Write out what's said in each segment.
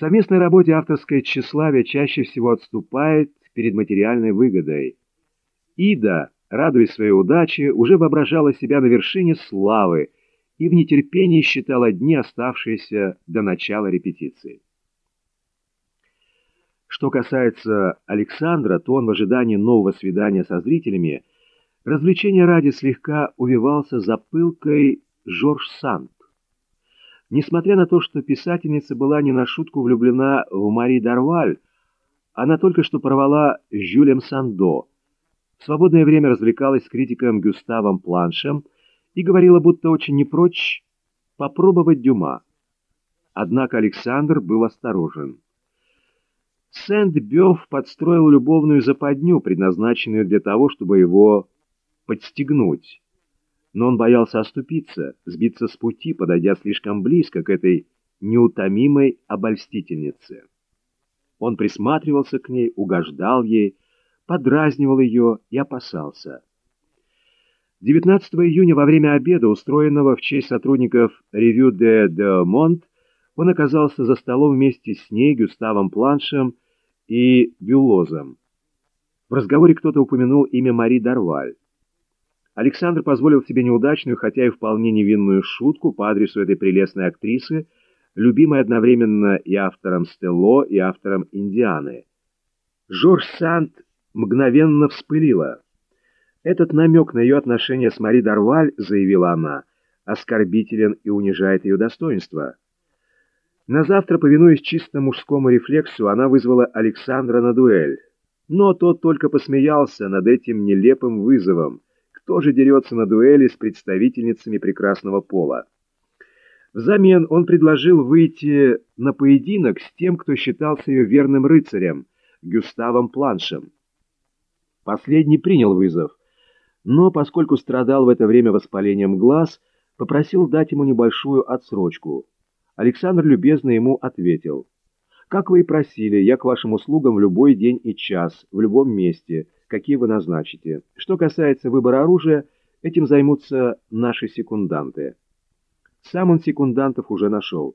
совместной работе авторское тщеславие чаще всего отступает перед материальной выгодой. Ида, радуясь своей удаче, уже воображала себя на вершине славы и в нетерпении считала дни, оставшиеся до начала репетиции. Что касается Александра, то он в ожидании нового свидания со зрителями развлечения ради слегка увивался за пылкой Жорж Санд. Несмотря на то, что писательница была не на шутку влюблена в Мари Дарваль, она только что порвала с Жюлем Сандо. В свободное время развлекалась с критиком Гюставом Планшем и говорила, будто очень не прочь попробовать Дюма. Однако Александр был осторожен. Сент-Бёв подстроил любовную западню, предназначенную для того, чтобы его подстегнуть но он боялся оступиться, сбиться с пути, подойдя слишком близко к этой неутомимой обольстительнице. Он присматривался к ней, угождал ей, подразнивал ее и опасался. 19 июня во время обеда, устроенного в честь сотрудников «Ревю де де Монт», он оказался за столом вместе с ней, Гюставом Планшем и Бюлозом. В разговоре кто-то упомянул имя Мари Дарваль. Александр позволил себе неудачную, хотя и вполне невинную шутку по адресу этой прелестной актрисы, любимой одновременно и автором Стелло, и автором Индианы. Жорж Санд мгновенно вспылила. Этот намек на ее отношения с Мари Дарваль, заявила она, оскорбителен и унижает ее достоинство. На завтра, повинуясь чисто мужскому рефлексу, она вызвала Александра на дуэль. Но тот только посмеялся над этим нелепым вызовом, кто же дерется на дуэли с представительницами прекрасного пола. Взамен он предложил выйти на поединок с тем, кто считался ее верным рыцарем, Гюставом Планшем. Последний принял вызов, но, поскольку страдал в это время воспалением глаз, попросил дать ему небольшую отсрочку. Александр любезно ему ответил. «Как вы и просили, я к вашим услугам в любой день и час, в любом месте» какие вы назначите. Что касается выбора оружия, этим займутся наши секунданты. Сам он секундантов уже нашел.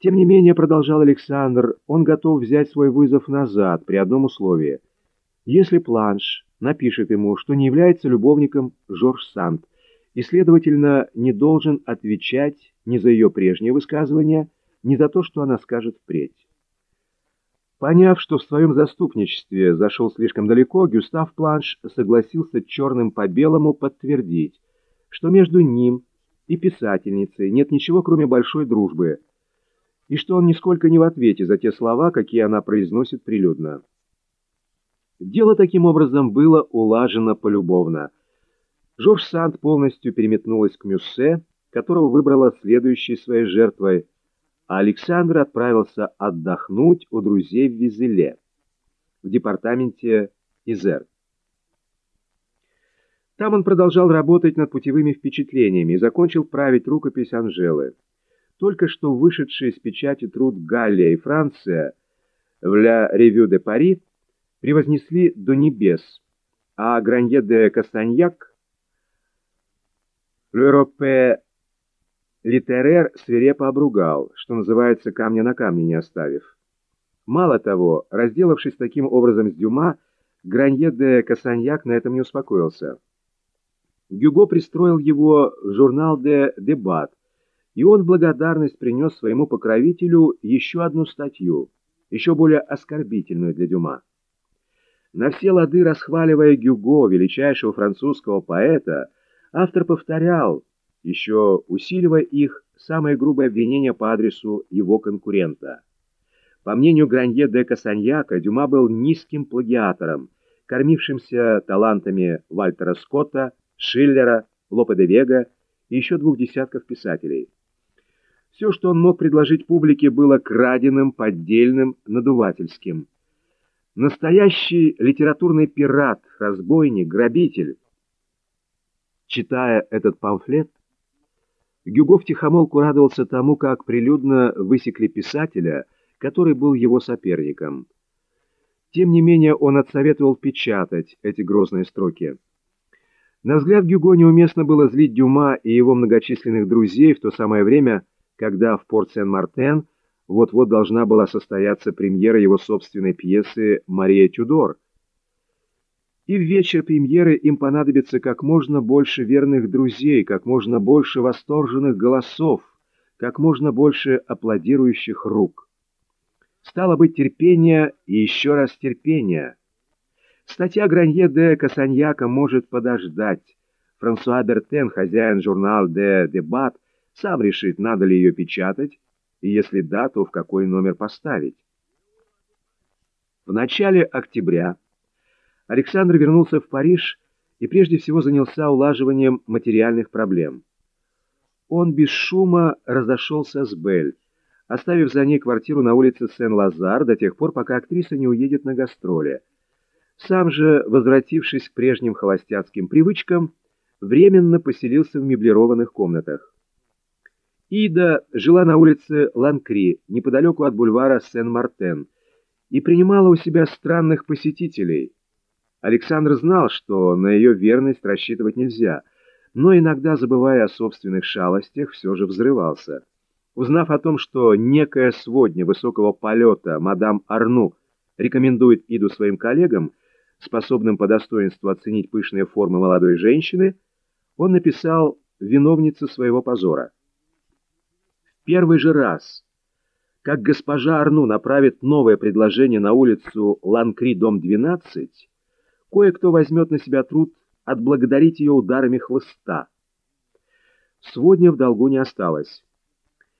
Тем не менее, продолжал Александр, он готов взять свой вызов назад при одном условии. Если Планш напишет ему, что не является любовником Жорж Санд, и, следовательно, не должен отвечать ни за ее прежние высказывания, ни за то, что она скажет впредь. Поняв, что в своем заступничестве зашел слишком далеко, Гюстав Планш согласился черным по белому подтвердить, что между ним и писательницей нет ничего, кроме большой дружбы, и что он нисколько не в ответе за те слова, какие она произносит прилюдно. Дело таким образом было улажено полюбовно. Жорж Санд полностью переметнулась к Мюссе, которого выбрала следующей своей жертвой – а Александр отправился отдохнуть у друзей в Визеле, в департаменте Изер. Там он продолжал работать над путевыми впечатлениями и закончил править рукопись Анжелы. Только что вышедший из печати труд «Галлия и Франция» в «Ля Ревю де Пари» превознесли до небес, а Гранье де Кастаньяк «L'Europe Литерер свирепо обругал, что называется, камня на камне не оставив. Мало того, разделавшись таким образом с Дюма, Гранье де Кассаньяк на этом не успокоился. Гюго пристроил его в журнал де «Дебат», и он в благодарность принес своему покровителю еще одну статью, еще более оскорбительную для Дюма. На все лады расхваливая Гюго, величайшего французского поэта, автор повторял, еще усиливая их самое грубое обвинение по адресу его конкурента. По мнению Гранье де Касаньяка, Дюма был низким плагиатором, кормившимся талантами Вальтера Скотта, Шиллера, Лопе де Вега и еще двух десятков писателей. Все, что он мог предложить публике, было краденым, поддельным, надувательским. Настоящий литературный пират, разбойник, грабитель. Читая этот памфлет, Гюго втихомолку радовался тому, как прилюдно высекли писателя, который был его соперником. Тем не менее он отсоветовал печатать эти грозные строки. На взгляд Гюго неуместно было злить Дюма и его многочисленных друзей в то самое время, когда в Порт-Сен-Мартен Вот-вот должна была состояться премьера его собственной пьесы «Мария Тюдор». И в вечер премьеры им понадобится как можно больше верных друзей, как можно больше восторженных голосов, как можно больше аплодирующих рук. Стало быть терпение и еще раз терпение. Статья Гранье де Касаньяка может подождать. Франсуа Бертен, хозяин журнала «Де Дебат», сам решит, надо ли ее печатать, и если да, то в какой номер поставить. В начале октября Александр вернулся в Париж и прежде всего занялся улаживанием материальных проблем. Он без шума разошелся с Бель, оставив за ней квартиру на улице Сен-Лазар до тех пор, пока актриса не уедет на гастроли. Сам же, возвратившись к прежним холостяцким привычкам, временно поселился в меблированных комнатах. Ида жила на улице Ланкри, неподалеку от бульвара Сен-Мартен, и принимала у себя странных посетителей. Александр знал, что на ее верность рассчитывать нельзя, но иногда, забывая о собственных шалостях, все же взрывался. Узнав о том, что некая сводня высокого полета мадам Арну рекомендует Иду своим коллегам, способным по достоинству оценить пышные формы молодой женщины, он написал виновнице своего позора. В первый же раз, как госпожа Арну направит новое предложение на улицу Ланкри, дом 12, кое-кто возьмет на себя труд отблагодарить ее ударами хлыста. Сводня в долгу не осталось.